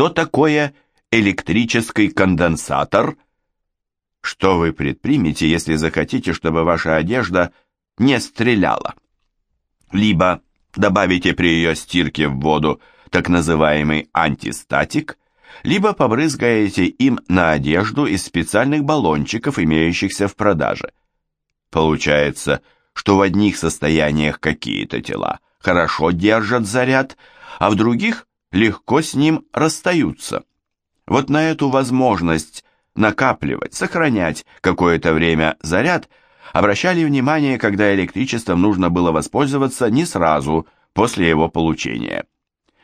что такое электрический конденсатор? Что вы предпримете, если захотите, чтобы ваша одежда не стреляла? Либо добавите при ее стирке в воду так называемый антистатик, либо побрызгаете им на одежду из специальных баллончиков, имеющихся в продаже. Получается, что в одних состояниях какие-то тела хорошо держат заряд, а в других легко с ним расстаются. Вот на эту возможность накапливать, сохранять какое-то время заряд обращали внимание, когда электричеством нужно было воспользоваться не сразу после его получения.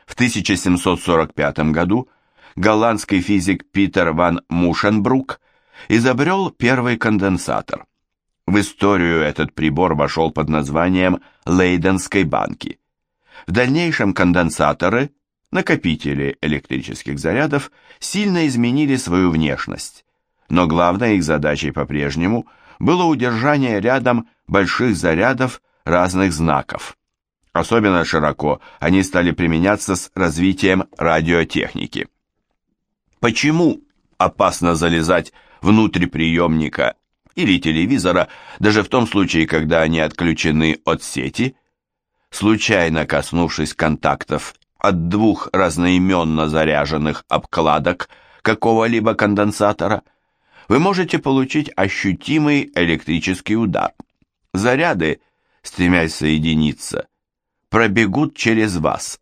В 1745 году голландский физик Питер ван Мушенбрук изобрел первый конденсатор. В историю этот прибор вошел под названием Лейденской банки. В дальнейшем конденсаторы, накопители электрических зарядов, сильно изменили свою внешность, но главной их задачей по-прежнему было удержание рядом больших зарядов разных знаков. Особенно широко они стали применяться с развитием радиотехники. Почему опасно залезать внутрь приемника или телевизора, даже в том случае, когда они отключены от сети? Случайно коснувшись контактов от двух разноименно заряженных обкладок какого-либо конденсатора, вы можете получить ощутимый электрический удар. Заряды, стремясь соединиться, пробегут через вас.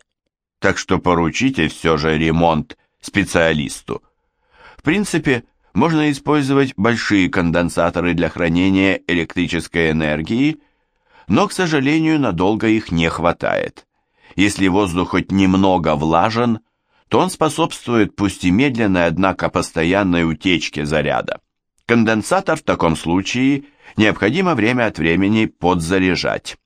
Так что поручите все же ремонт специалисту. В принципе, можно использовать большие конденсаторы для хранения электрической энергии, но, к сожалению, надолго их не хватает. Если воздух хоть немного влажен, то он способствует пусть и медленной, однако постоянной утечке заряда. Конденсатор в таком случае необходимо время от времени подзаряжать.